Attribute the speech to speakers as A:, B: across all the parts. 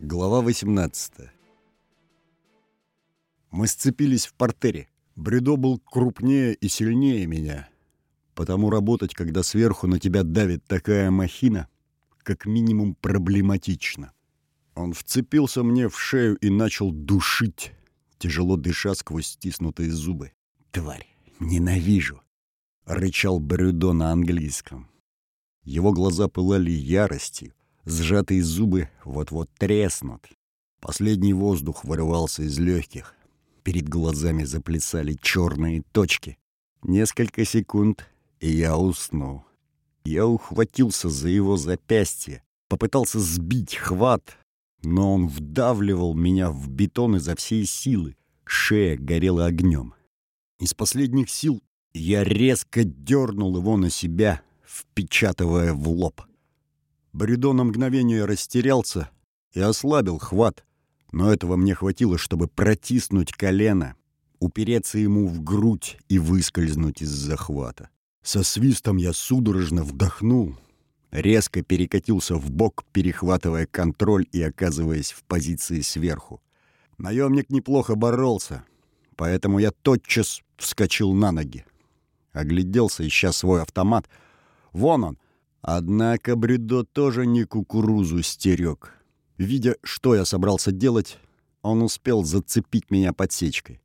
A: Глава 18 Мы сцепились в портере. Бредо был крупнее и сильнее меня. Потому работать, когда сверху на тебя давит такая махина, как минимум проблематично. Он вцепился мне в шею и начал душить, тяжело дыша сквозь стиснутые зубы. «Тварь, ненавижу!» — рычал Брюдо на английском. Его глаза пылали яростью, Сжатые зубы вот-вот треснут. Последний воздух вырывался из легких. Перед глазами заплясали черные точки. Несколько секунд, и я уснул. Я ухватился за его запястье, попытался сбить хват, но он вдавливал меня в бетон изо всей силы. Шея горела огнем. Из последних сил я резко дернул его на себя, впечатывая в лоб. Бридо на мгновение растерялся и ослабил хват, но этого мне хватило, чтобы протиснуть колено, упереться ему в грудь и выскользнуть из захвата. Со свистом я судорожно вдохнул, резко перекатился в бок, перехватывая контроль и оказываясь в позиции сверху. Наемник неплохо боролся, поэтому я тотчас вскочил на ноги. Огляделся, ища свой автомат. Вон он, Однако Бредо тоже не кукурузу стерег. Видя, что я собрался делать, он успел зацепить меня подсечкой.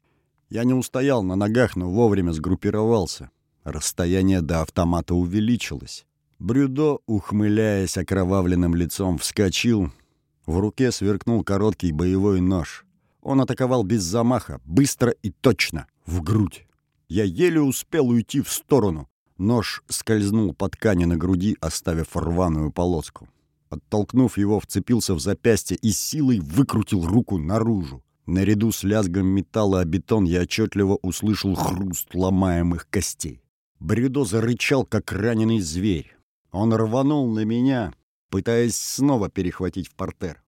A: Я не устоял на ногах, но вовремя сгруппировался. Расстояние до автомата увеличилось. Брюдо, ухмыляясь окровавленным лицом, вскочил. В руке сверкнул короткий боевой нож. Он атаковал без замаха, быстро и точно, в грудь. Я еле успел уйти в сторону. Нож скользнул по ткани на груди, оставив рваную полоску. Оттолкнув его, вцепился в запястье и силой выкрутил руку наружу. Наряду с лязгом металла о бетон я отчетливо услышал хруст ломаемых костей. Бредо зарычал, как раненый зверь. Он рванул на меня, пытаясь снова перехватить в портер.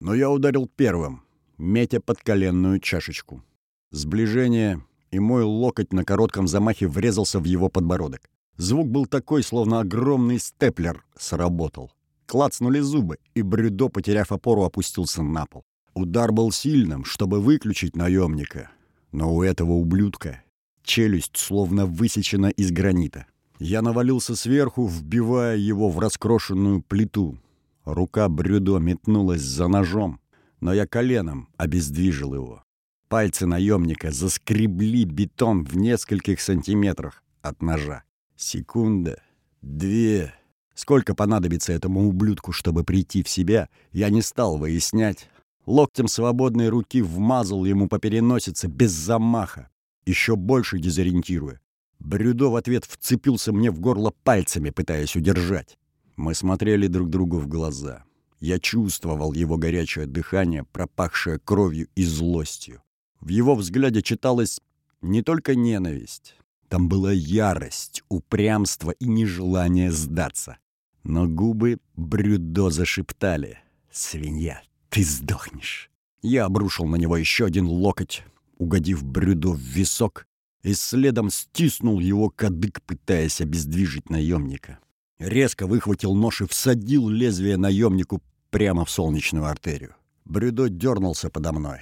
A: Но я ударил первым, метя под коленную чашечку. Сближение, и мой локоть на коротком замахе врезался в его подбородок. Звук был такой, словно огромный степлер сработал. Клацнули зубы, и Брюдо, потеряв опору, опустился на пол. Удар был сильным, чтобы выключить наемника. Но у этого ублюдка челюсть словно высечена из гранита. Я навалился сверху, вбивая его в раскрошенную плиту. Рука Брюдо метнулась за ножом, но я коленом обездвижил его. Пальцы наемника заскребли бетон в нескольких сантиметрах от ножа. Секунда, две. Сколько понадобится этому ублюдку, чтобы прийти в себя, я не стал выяснять. Локтем свободной руки вмазал ему по переносице без замаха, еще больше дезориентируя. Брюдо в ответ вцепился мне в горло пальцами, пытаясь удержать. Мы смотрели друг другу в глаза. Я чувствовал его горячее дыхание, пропахшее кровью и злостью. В его взгляде читалась не только ненависть. Там была ярость, упрямство и нежелание сдаться. Но губы Брюдо зашептали. «Свинья, ты сдохнешь!» Я обрушил на него еще один локоть, угодив Брюдо в висок, и следом стиснул его кадык, пытаясь обездвижить наемника. Резко выхватил нож и всадил лезвие наемнику прямо в солнечную артерию. Брюдо дернулся подо мной.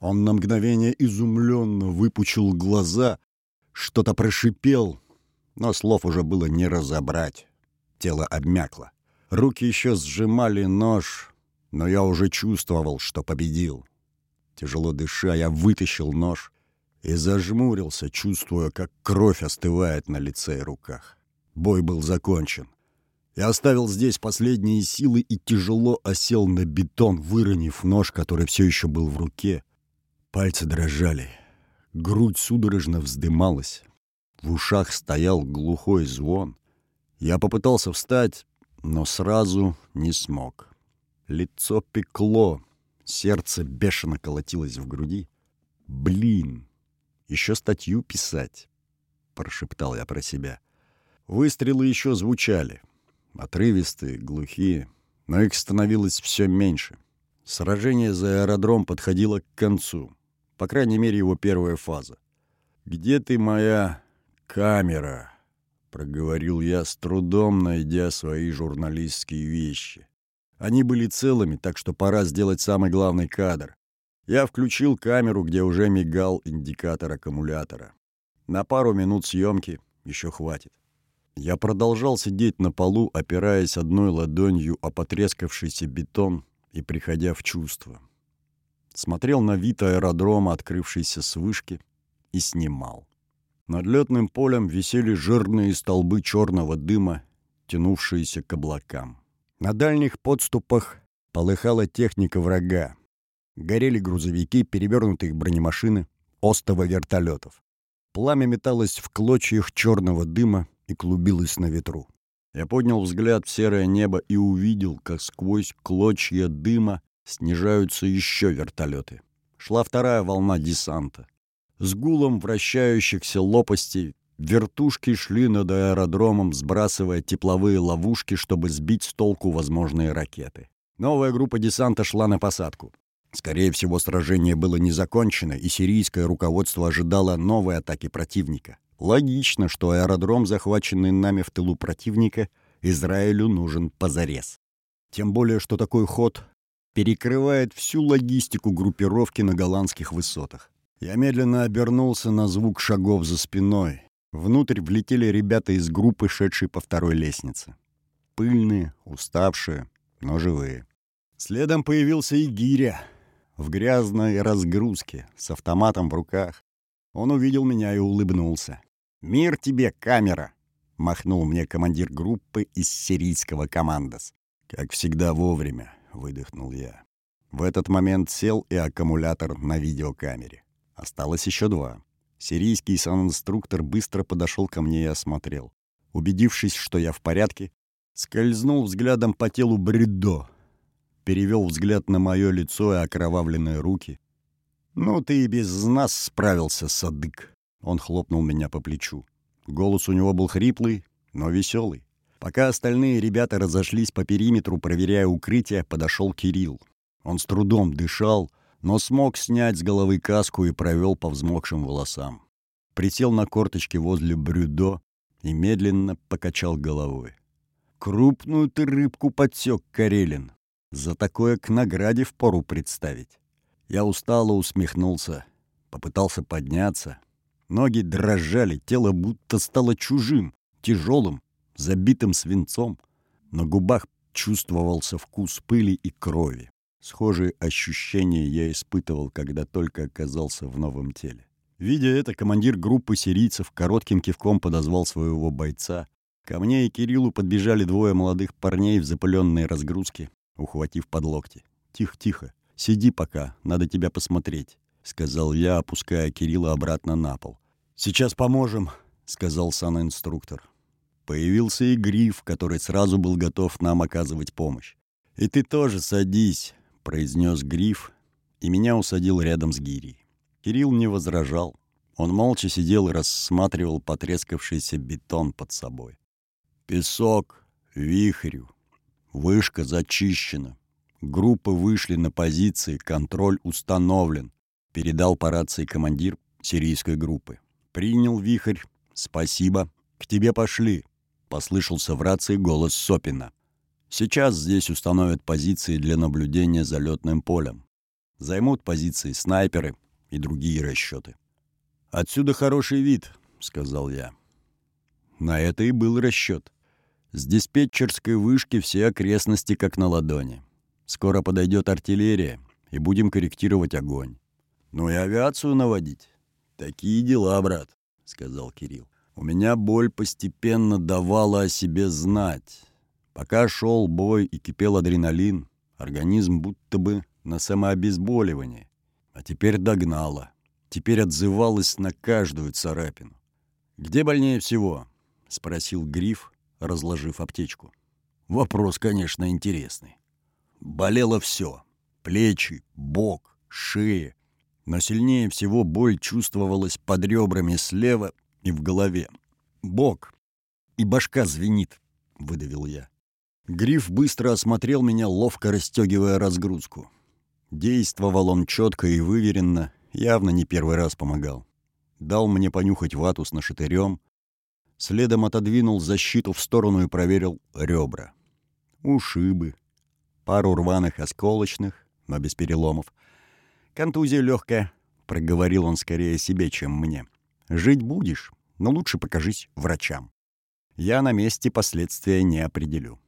A: Он на мгновение изумленно выпучил глаза, что-то прошипел, но слов уже было не разобрать. Тело обмякло. Руки еще сжимали нож, но я уже чувствовал, что победил. Тяжело дыша, я вытащил нож и зажмурился, чувствуя, как кровь остывает на лице и руках. Бой был закончен. Я оставил здесь последние силы и тяжело осел на бетон, выронив нож, который все еще был в руке. Пальцы дрожали. Грудь судорожно вздымалась. В ушах стоял глухой звон. Я попытался встать, но сразу не смог. Лицо пекло, сердце бешено колотилось в груди. «Блин, еще статью писать!» — прошептал я про себя. Выстрелы еще звучали. Отрывистые, глухие, но их становилось все меньше. Сражение за аэродром подходило к концу. По крайней мере, его первая фаза. «Где ты, моя камера?» — проговорил я, с трудом найдя свои журналистские вещи. Они были целыми, так что пора сделать самый главный кадр. Я включил камеру, где уже мигал индикатор аккумулятора. На пару минут съемки еще хватит. Я продолжал сидеть на полу, опираясь одной ладонью о потрескавшийся бетон и приходя в чувство. Смотрел на вид аэродрома, открывшийся с вышки, и снимал. Над летным полем висели жирные столбы черного дыма, тянувшиеся к облакам. На дальних подступах полыхала техника врага. Горели грузовики, перевернутые бронемашины, остовы вертолетов. Пламя металось в клочьях черного дыма и клубилось на ветру. Я поднял взгляд в серое небо и увидел, как сквозь клочья дыма снижаются еще вертолеты. Шла вторая волна десанта. С гулом вращающихся лопастей вертушки шли над аэродромом, сбрасывая тепловые ловушки, чтобы сбить с толку возможные ракеты. Новая группа десанта шла на посадку. Скорее всего, сражение было не закончено, и сирийское руководство ожидало новой атаки противника. Логично, что аэродром, захваченный нами в тылу противника, Израилю нужен позарез. Тем более, что такой ход перекрывает всю логистику группировки на голландских высотах. Я медленно обернулся на звук шагов за спиной. Внутрь влетели ребята из группы, шедшей по второй лестнице. Пыльные, уставшие, но живые. Следом появился и Гиря в грязной разгрузке, с автоматом в руках. Он увидел меня и улыбнулся. «Мир тебе, камера!» — махнул мне командир группы из сирийского командос. «Как всегда вовремя», — выдохнул я. В этот момент сел и аккумулятор на видеокамере. Осталось еще два. Сирийский санинструктор быстро подошел ко мне и осмотрел. Убедившись, что я в порядке, скользнул взглядом по телу Бредо, перевел взгляд на мое лицо и окровавленные руки. «Ну, ты и без нас справился, Садык!» Он хлопнул меня по плечу. Голос у него был хриплый, но веселый. Пока остальные ребята разошлись по периметру, проверяя укрытие, подошел Кирилл. Он с трудом дышал, но смог снять с головы каску и провел по взмокшим волосам. Присел на корточки возле брюдо и медленно покачал головой. «Крупную ты рыбку подсек, Карелин. За такое к награде впору представить». Я устало усмехнулся, попытался подняться. Ноги дрожали, тело будто стало чужим, тяжелым, забитым свинцом. На губах чувствовался вкус пыли и крови. Схожие ощущения я испытывал, когда только оказался в новом теле. Видя это, командир группы сирийцев коротким кивком подозвал своего бойца. Ко мне и Кириллу подбежали двое молодых парней в запыленной разгрузке, ухватив под локти. «Тихо-тихо, сиди пока, надо тебя посмотреть», — сказал я, опуская Кирилла обратно на пол. «Сейчас поможем», — сказал санинструктор. Появился и Гриф, который сразу был готов нам оказывать помощь. «И ты тоже садись», — произнес Гриф, и меня усадил рядом с гирей. Кирилл не возражал. Он молча сидел и рассматривал потрескавшийся бетон под собой. Песок, вихрю, вышка зачищена. Группы вышли на позиции, контроль установлен, передал по рации командир сирийской группы. Принял вихрь, спасибо, к тебе пошли, послышался в рации голос Сопина. Сейчас здесь установят позиции для наблюдения за летным полем. Займут позиции снайперы и другие расчеты. «Отсюда хороший вид», — сказал я. На это и был расчет. С диспетчерской вышки все окрестности как на ладони. Скоро подойдет артиллерия, и будем корректировать огонь. Ну и авиацию наводить. Такие дела, брат, — сказал Кирилл. У меня боль постепенно давала о себе знать. Пока шел бой и кипел адреналин, организм будто бы на самообезболивание. А теперь догнало. Теперь отзывалось на каждую царапину. «Где больнее всего?» — спросил Гриф, разложив аптечку. Вопрос, конечно, интересный. Болело все. Плечи, бок, шея. Но сильнее всего боль чувствовалась под ребрами слева и в голове. Бок. И башка звенит, — выдавил я. Гриф быстро осмотрел меня, ловко расстегивая разгрузку. Действовал он четко и выверенно, явно не первый раз помогал. Дал мне понюхать вату с нашатырем, следом отодвинул защиту в сторону и проверил ребра. Ушибы. Пару рваных осколочных, но без переломов. Контузия легкая, проговорил он скорее себе, чем мне. Жить будешь, но лучше покажись врачам. Я на месте последствия не определю.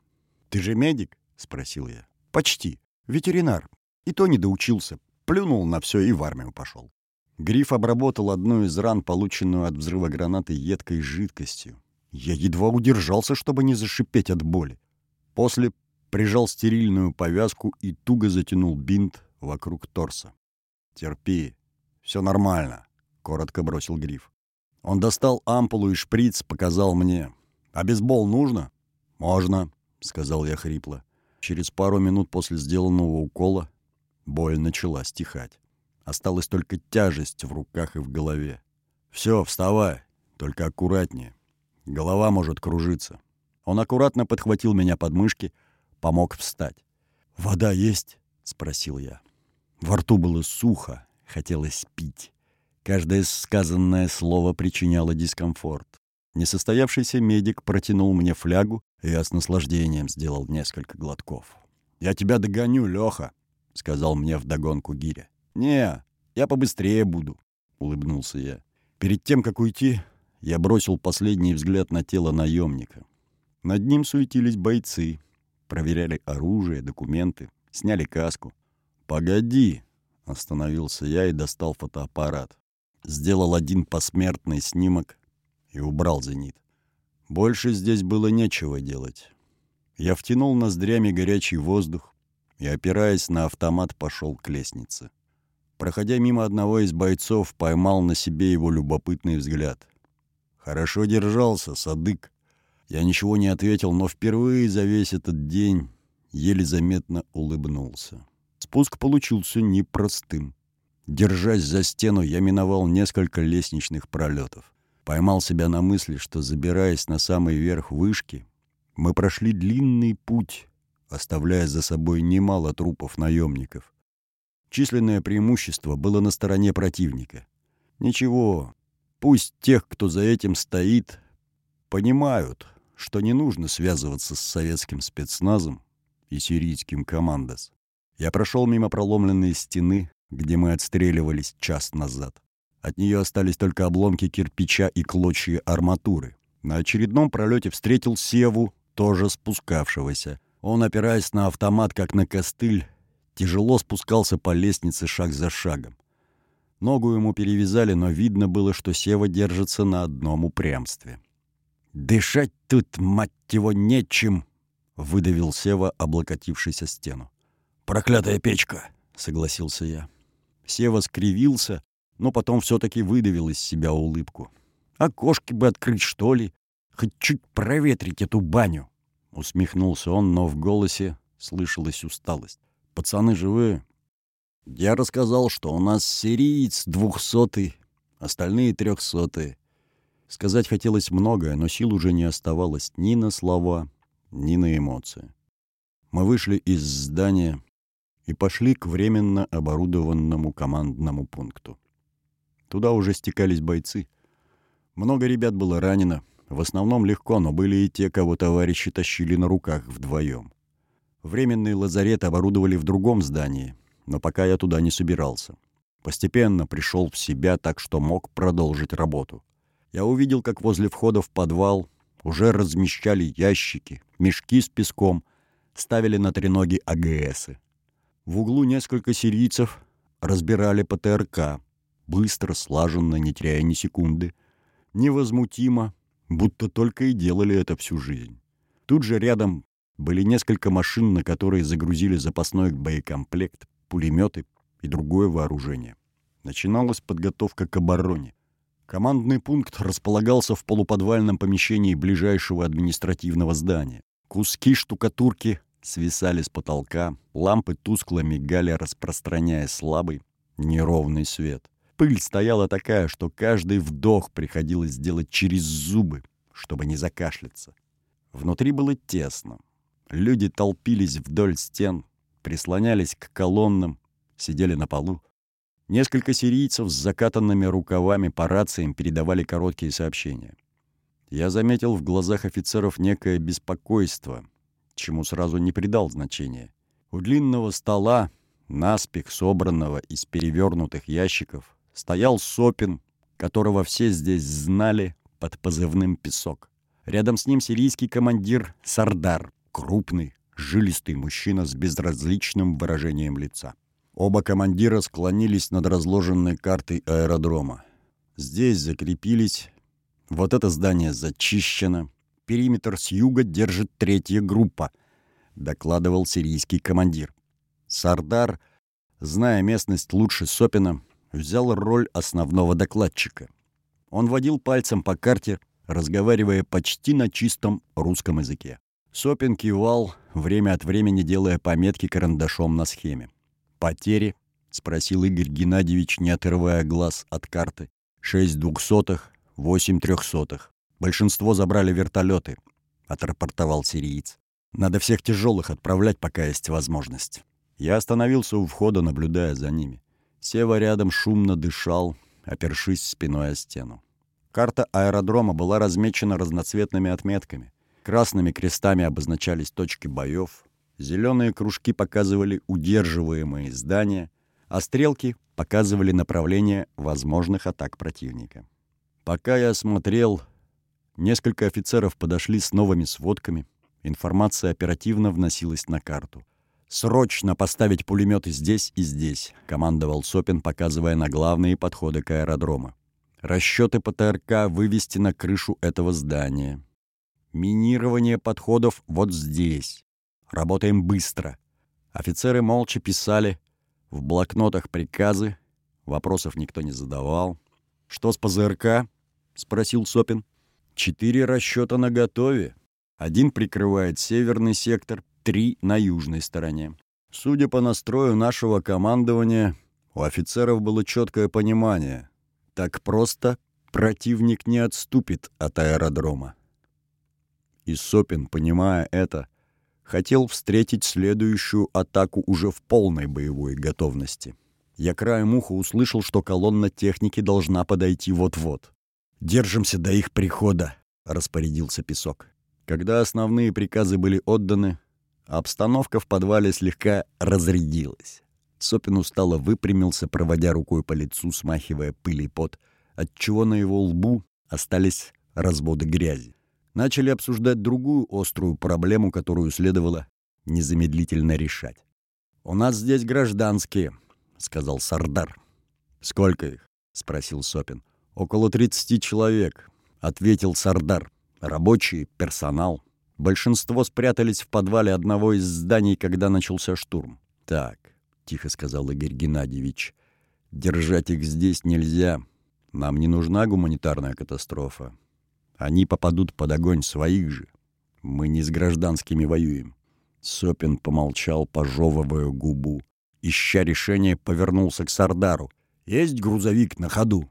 A: «Ты же медик?» — спросил я. «Почти. Ветеринар. И то не доучился. Плюнул на все и в армию пошел». Гриф обработал одну из ран, полученную от взрыва гранаты едкой жидкостью. Я едва удержался, чтобы не зашипеть от боли. После прижал стерильную повязку и туго затянул бинт вокруг торса. «Терпи, все нормально», — коротко бросил Гриф. Он достал ампулу и шприц, показал мне. «А бейсбол нужно?» «Можно», — сказал я хрипло. Через пару минут после сделанного укола боль начала стихать. Осталась только тяжесть в руках и в голове. «Все, вставай, только аккуратнее. Голова может кружиться». Он аккуратно подхватил меня под мышки, помог встать. «Вода есть?» — спросил я. Во рту было сухо, хотелось пить. Каждое сказанное слово причиняло дискомфорт. Несостоявшийся медик протянул мне флягу, и я с наслаждением сделал несколько глотков. «Я тебя догоню, Лёха», — сказал мне вдогонку Гиря. «Не, я побыстрее буду», — улыбнулся я. Перед тем, как уйти, я бросил последний взгляд на тело наемника. Над ним суетились бойцы, проверяли оружие, документы, сняли каску. «Погоди!» — остановился я и достал фотоаппарат сделал один посмертный снимок и убрал зенит. Больше здесь было нечего делать. Я втянул ноздрями горячий воздух и, опираясь на автомат, пошел к лестнице. Проходя мимо одного из бойцов, поймал на себе его любопытный взгляд. «Хорошо держался, Садык». Я ничего не ответил, но впервые за весь этот день еле заметно улыбнулся. Спуск получился непростым. Держась за стену, я миновал несколько лестничных пролетов. Поймал себя на мысли, что, забираясь на самый верх вышки, мы прошли длинный путь, оставляя за собой немало трупов наемников. Численное преимущество было на стороне противника. Ничего, пусть тех, кто за этим стоит, понимают, что не нужно связываться с советским спецназом и сирийским командос. Я прошел мимо проломленной стены, где мы отстреливались час назад. От нее остались только обломки кирпича и клочья арматуры. На очередном пролете встретил Севу, тоже спускавшегося. Он, опираясь на автомат, как на костыль, тяжело спускался по лестнице шаг за шагом. Ногу ему перевязали, но видно было, что Сева держится на одном упрямстве. «Дышать тут, мать его, нечем!» — выдавил Сева, облокотившись о стену. «Проклятая печка!» — согласился я. Сева скривился, но потом все-таки выдавил из себя улыбку. «Окошки бы открыть, что ли? Хоть чуть проветрить эту баню!» Усмехнулся он, но в голосе слышалась усталость. «Пацаны живые?» «Я рассказал, что у нас сириец двухсотый, остальные трехсотые». Сказать хотелось многое, но сил уже не оставалось ни на слова, ни на эмоции. Мы вышли из здания, и пошли к временно оборудованному командному пункту. Туда уже стекались бойцы. Много ребят было ранено. В основном легко, но были и те, кого товарищи тащили на руках вдвоем. Временный лазарет оборудовали в другом здании, но пока я туда не собирался. Постепенно пришел в себя так, что мог продолжить работу. Я увидел, как возле входа в подвал уже размещали ящики, мешки с песком, ставили на треноги АГСы. В углу несколько сирийцев разбирали ПТРК, быстро, слаженно, не теряя ни секунды, невозмутимо, будто только и делали это всю жизнь. Тут же рядом были несколько машин, на которые загрузили запасной боекомплект, пулеметы и другое вооружение. Начиналась подготовка к обороне. Командный пункт располагался в полуподвальном помещении ближайшего административного здания. Куски штукатурки свисали с потолка, лампы тускло мигали, распространяя слабый, неровный свет. Пыль стояла такая, что каждый вдох приходилось делать через зубы, чтобы не закашляться. Внутри было тесно. Люди толпились вдоль стен, прислонялись к колоннам, сидели на полу. Несколько сирийцев с закатанными рукавами по рациям передавали короткие сообщения. Я заметил в глазах офицеров некое беспокойство, чему сразу не придал значения. У длинного стола, наспех собранного из перевернутых ящиков, стоял Сопин, которого все здесь знали под позывным «Песок». Рядом с ним сирийский командир Сардар, крупный, жилистый мужчина с безразличным выражением лица. Оба командира склонились над разложенной картой аэродрома. Здесь закрепились, вот это здание зачищено, периметр с юга держит третья группа, докладывал сирийский командир. Сардар, зная местность лучше Сопина, взял роль основного докладчика. Он водил пальцем по карте, разговаривая почти на чистом русском языке. Сопин кивал, время от времени делая пометки карандашом на схеме. «Потери?» — спросил Игорь Геннадьевич, не отрывая глаз от карты. «Шесть двухсотых, восемь трехсотых. Большинство забрали вертолеты», — отрапортовал сириец. «Надо всех тяжелых отправлять, пока есть возможность». Я остановился у входа, наблюдая за ними. Сева рядом шумно дышал, опершись спиной о стену. Карта аэродрома была размечена разноцветными отметками. Красными крестами обозначались точки боев, зеленые кружки показывали удерживаемые здания, а стрелки показывали направление возможных атак противника. Пока я смотрел, несколько офицеров подошли с новыми сводками, информация оперативно вносилась на карту. «Срочно поставить пулеметы здесь и здесь», — командовал Сопин, показывая на главные подходы к аэродрому. «Расчеты по ТРК вывести на крышу этого здания. Минирование подходов вот здесь. Работаем быстро. Офицеры молча писали. В блокнотах приказы. Вопросов никто не задавал. «Что с ПЗРК?» — спросил Сопин. «Четыре расчета на готове. Один прикрывает северный сектор, три на южной стороне. Судя по настрою нашего командования, у офицеров было четкое понимание. Так просто противник не отступит от аэродрома. И Сопин, понимая это, хотел встретить следующую атаку уже в полной боевой готовности. Я краем уха услышал, что колонна техники должна подойти вот-вот. «Держимся до их прихода», — распорядился Песок. Когда основные приказы были отданы, обстановка в подвале слегка разрядилась. Сопин устало выпрямился, проводя рукой по лицу, смахивая пыль и пот, отчего на его лбу остались разводы грязи начали обсуждать другую острую проблему, которую следовало незамедлительно решать. «У нас здесь гражданские», — сказал Сардар. «Сколько их?» — спросил Сопин. «Около 30 человек», — ответил Сардар. «Рабочие, персонал. Большинство спрятались в подвале одного из зданий, когда начался штурм». «Так», — тихо сказал Игорь Геннадьевич, — «держать их здесь нельзя. Нам не нужна гуманитарная катастрофа. Они попадут под огонь своих же. Мы не с гражданскими воюем. Сопин помолчал, пожевывая губу. Ища решение, повернулся к Сардару. «Есть грузовик на ходу?»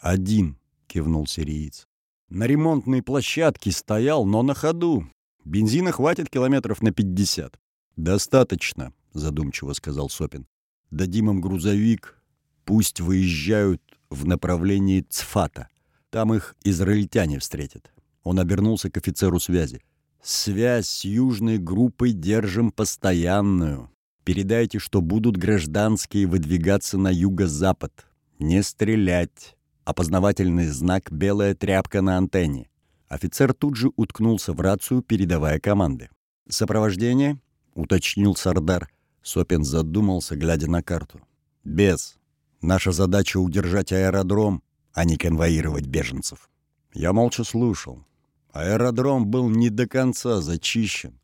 A: «Один», — кивнул сириец. «На ремонтной площадке стоял, но на ходу. Бензина хватит километров на пятьдесят». «Достаточно», — задумчиво сказал Сопин. «Дадим им грузовик. Пусть выезжают в направлении Цфата. Там их израильтяне встретят. Он обернулся к офицеру связи. «Связь с южной группой держим постоянную. Передайте, что будут гражданские выдвигаться на юго-запад. Не стрелять. Опознавательный знак «Белая тряпка» на антенне». Офицер тут же уткнулся в рацию, передавая команды. «Сопровождение?» — уточнил Сардар. Сопин задумался, глядя на карту. «Без. Наша задача — удержать аэродром а не конвоировать беженцев. Я молча слушал. Аэродром был не до конца зачищен.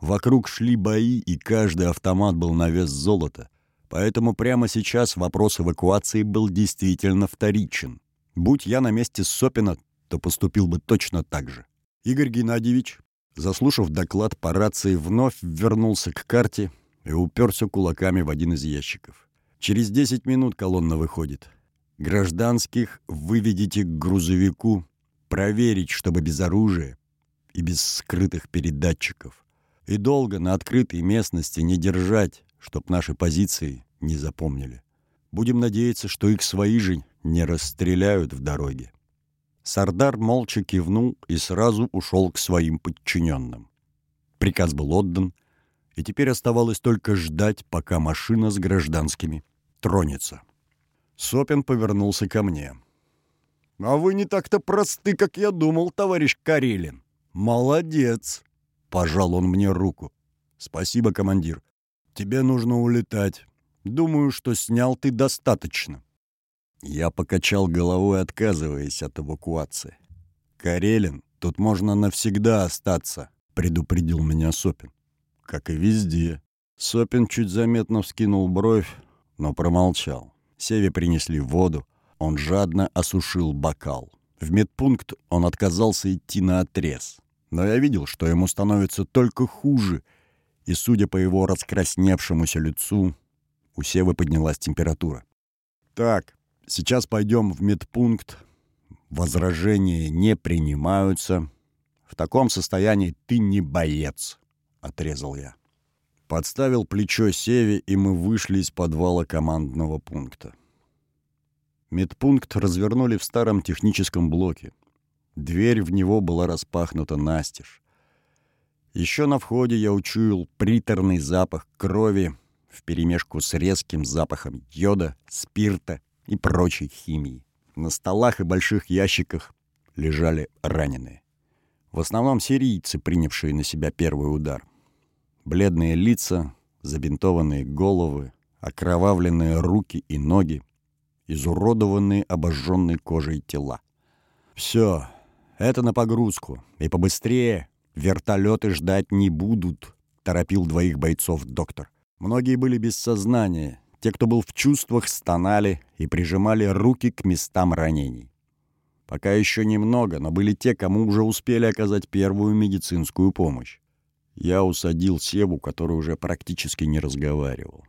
A: Вокруг шли бои, и каждый автомат был на вес золота. Поэтому прямо сейчас вопрос эвакуации был действительно вторичен. Будь я на месте Сопина, то поступил бы точно так же. Игорь Геннадьевич, заслушав доклад по рации, вновь вернулся к карте и уперся кулаками в один из ящиков. Через 10 минут колонна выходит. Гражданских выведите к грузовику, проверить, чтобы без оружия и без скрытых передатчиков. И долго на открытой местности не держать, чтоб наши позиции не запомнили. Будем надеяться, что их свои же не расстреляют в дороге. Сардар молча кивнул и сразу ушел к своим подчиненным. Приказ был отдан, и теперь оставалось только ждать, пока машина с гражданскими тронется. Сопин повернулся ко мне. «А вы не так-то просты, как я думал, товарищ Карелин. Молодец!» Пожал он мне руку. «Спасибо, командир. Тебе нужно улетать. Думаю, что снял ты достаточно». Я покачал головой, отказываясь от эвакуации. «Карелин, тут можно навсегда остаться», — предупредил меня Сопин. «Как и везде». Сопин чуть заметно вскинул бровь, но промолчал. Севе принесли воду. Он жадно осушил бокал. В медпункт он отказался идти на отрез. Но я видел, что ему становится только хуже, и, судя по его раскрасневшемуся лицу, у Севы поднялась температура. «Так, сейчас пойдем в медпункт. Возражения не принимаются. В таком состоянии ты не боец», — отрезал я. Подставил плечо Севе, и мы вышли из подвала командного пункта. Медпункт развернули в старом техническом блоке. Дверь в него была распахнута настежь. Еще на входе я учуял приторный запах крови вперемешку с резким запахом йода, спирта и прочей химии. На столах и больших ящиках лежали раненые. В основном сирийцы, принявшие на себя первый удар. Бледные лица, забинтованные головы, окровавленные руки и ноги, изуродованные обожженной кожей тела. «Все, это на погрузку. И побыстрее. Вертолеты ждать не будут», — торопил двоих бойцов доктор. Многие были без сознания. Те, кто был в чувствах, стонали и прижимали руки к местам ранений. Пока еще немного, но были те, кому уже успели оказать первую медицинскую помощь. Я усадил Севу, который уже практически не разговаривал.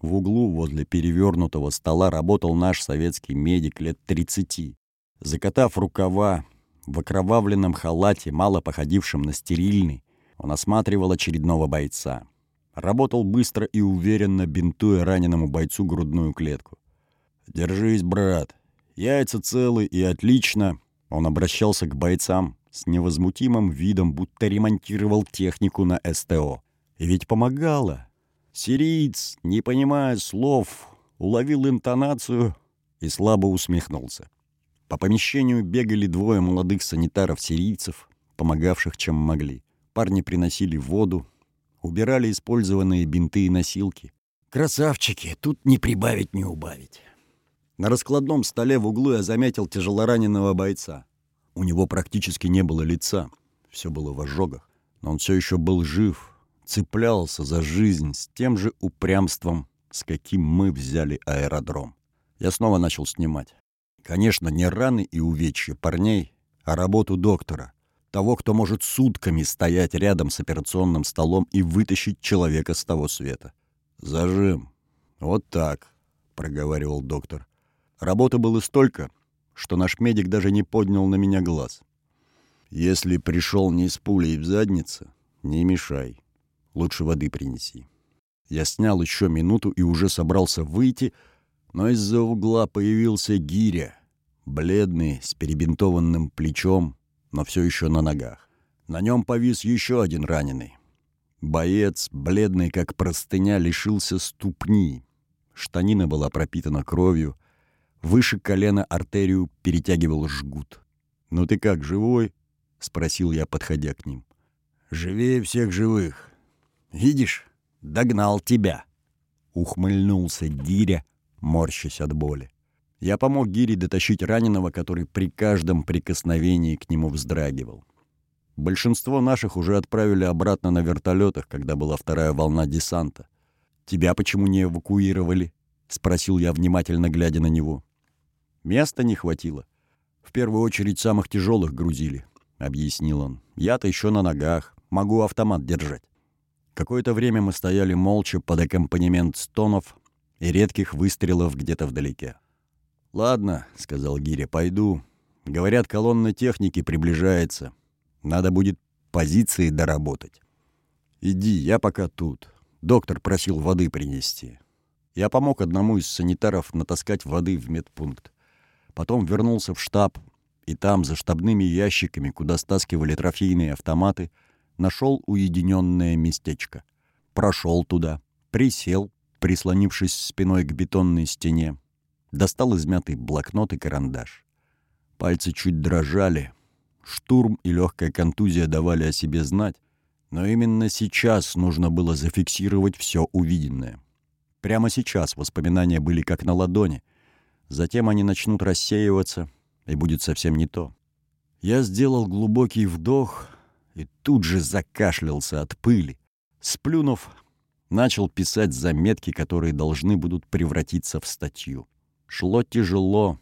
A: В углу возле перевернутого стола работал наш советский медик лет 30. Закатав рукава, в окровавленном халате, мало походившем на стерильный, он осматривал очередного бойца. Работал быстро и уверенно, бинтуя раненому бойцу грудную клетку. «Держись, брат. Яйца целы и отлично». Он обращался к бойцам, с невозмутимым видом, будто ремонтировал технику на СТО. И ведь помогало. Сириец, не понимая слов, уловил интонацию и слабо усмехнулся. По помещению бегали двое молодых санитаров-сирийцев, помогавших чем могли. Парни приносили воду, убирали использованные бинты и носилки. «Красавчики, тут не прибавить, не убавить». На раскладном столе в углу я заметил тяжелораненого бойца. У него практически не было лица, все было в ожогах, но он все еще был жив, цеплялся за жизнь с тем же упрямством, с каким мы взяли аэродром. Я снова начал снимать. Конечно, не раны и увечья парней, а работу доктора, того, кто может сутками стоять рядом с операционным столом и вытащить человека с того света. «Зажим. Вот так», — проговаривал доктор. Работы было столько, что наш медик даже не поднял на меня глаз. «Если пришел не с пулей в заднице, не мешай. Лучше воды принеси». Я снял еще минуту и уже собрался выйти, но из-за угла появился гиря, бледный, с перебинтованным плечом, но все еще на ногах. На нем повис еще один раненый. Боец, бледный как простыня, лишился ступни. Штанина была пропитана кровью, Выше колена артерию перетягивал жгут. «Ну ты как, живой?» — спросил я, подходя к ним. «Живее всех живых. Видишь, догнал тебя!» Ухмыльнулся Гиря, морщась от боли. Я помог Гире дотащить раненого, который при каждом прикосновении к нему вздрагивал. Большинство наших уже отправили обратно на вертолетах, когда была вторая волна десанта. «Тебя почему не эвакуировали?» — спросил я, внимательно глядя на него. Места не хватило. В первую очередь самых тяжелых грузили, — объяснил он. Я-то еще на ногах, могу автомат держать. Какое-то время мы стояли молча под аккомпанемент стонов и редких выстрелов где-то вдалеке. «Ладно», — сказал Гиря, — «пойду. Говорят, колонна техники приближается. Надо будет позиции доработать. Иди, я пока тут. Доктор просил воды принести». Я помог одному из санитаров натаскать воды в медпункт. Потом вернулся в штаб, и там, за штабными ящиками, куда стаскивали трофейные автоматы, нашел уединенное местечко. прошел туда, присел, прислонившись спиной к бетонной стене, достал измятый блокнот и карандаш. Пальцы чуть дрожали, штурм и легкая контузия давали о себе знать, но именно сейчас нужно было зафиксировать все увиденное. Прямо сейчас воспоминания были как на ладони. Затем они начнут рассеиваться, и будет совсем не то. Я сделал глубокий вдох и тут же закашлялся от пыли. Сплюнув, начал писать заметки, которые должны будут превратиться в статью. Шло тяжело.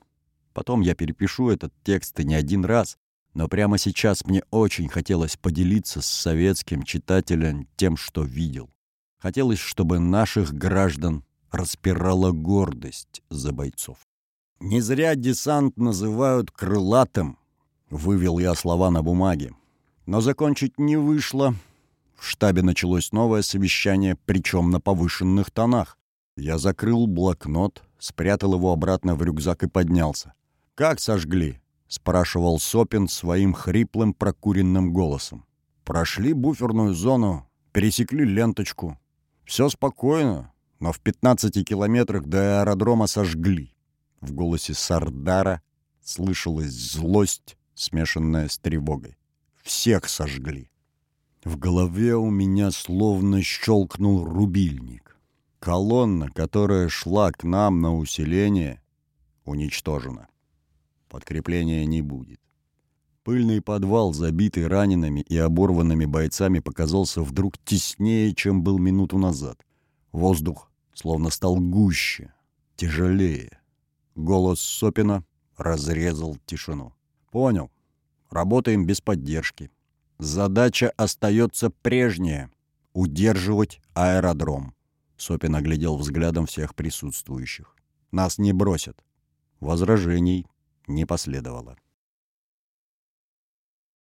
A: Потом я перепишу этот текст и не один раз, но прямо сейчас мне очень хотелось поделиться с советским читателем тем, что видел. Хотелось, чтобы наших граждан распирала гордость за бойцов. «Не зря десант называют крылатым», — вывел я слова на бумаге. Но закончить не вышло. В штабе началось новое совещание, причем на повышенных тонах. Я закрыл блокнот, спрятал его обратно в рюкзак и поднялся. «Как сожгли?» — спрашивал Сопин своим хриплым прокуренным голосом. «Прошли буферную зону, пересекли ленточку. Все спокойно, но в 15 километрах до аэродрома сожгли. В голосе Сардара слышалась злость, смешанная с тревогой. Всех сожгли. В голове у меня словно щелкнул рубильник. Колонна, которая шла к нам на усиление, уничтожена. Подкрепления не будет. Пыльный подвал, забитый ранеными и оборванными бойцами, показался вдруг теснее, чем был минуту назад. Воздух словно стал гуще, тяжелее. Голос Сопина разрезал тишину. «Понял. Работаем без поддержки. Задача остается прежняя — удерживать аэродром». Сопин оглядел взглядом всех присутствующих. «Нас не бросят». Возражений не последовало.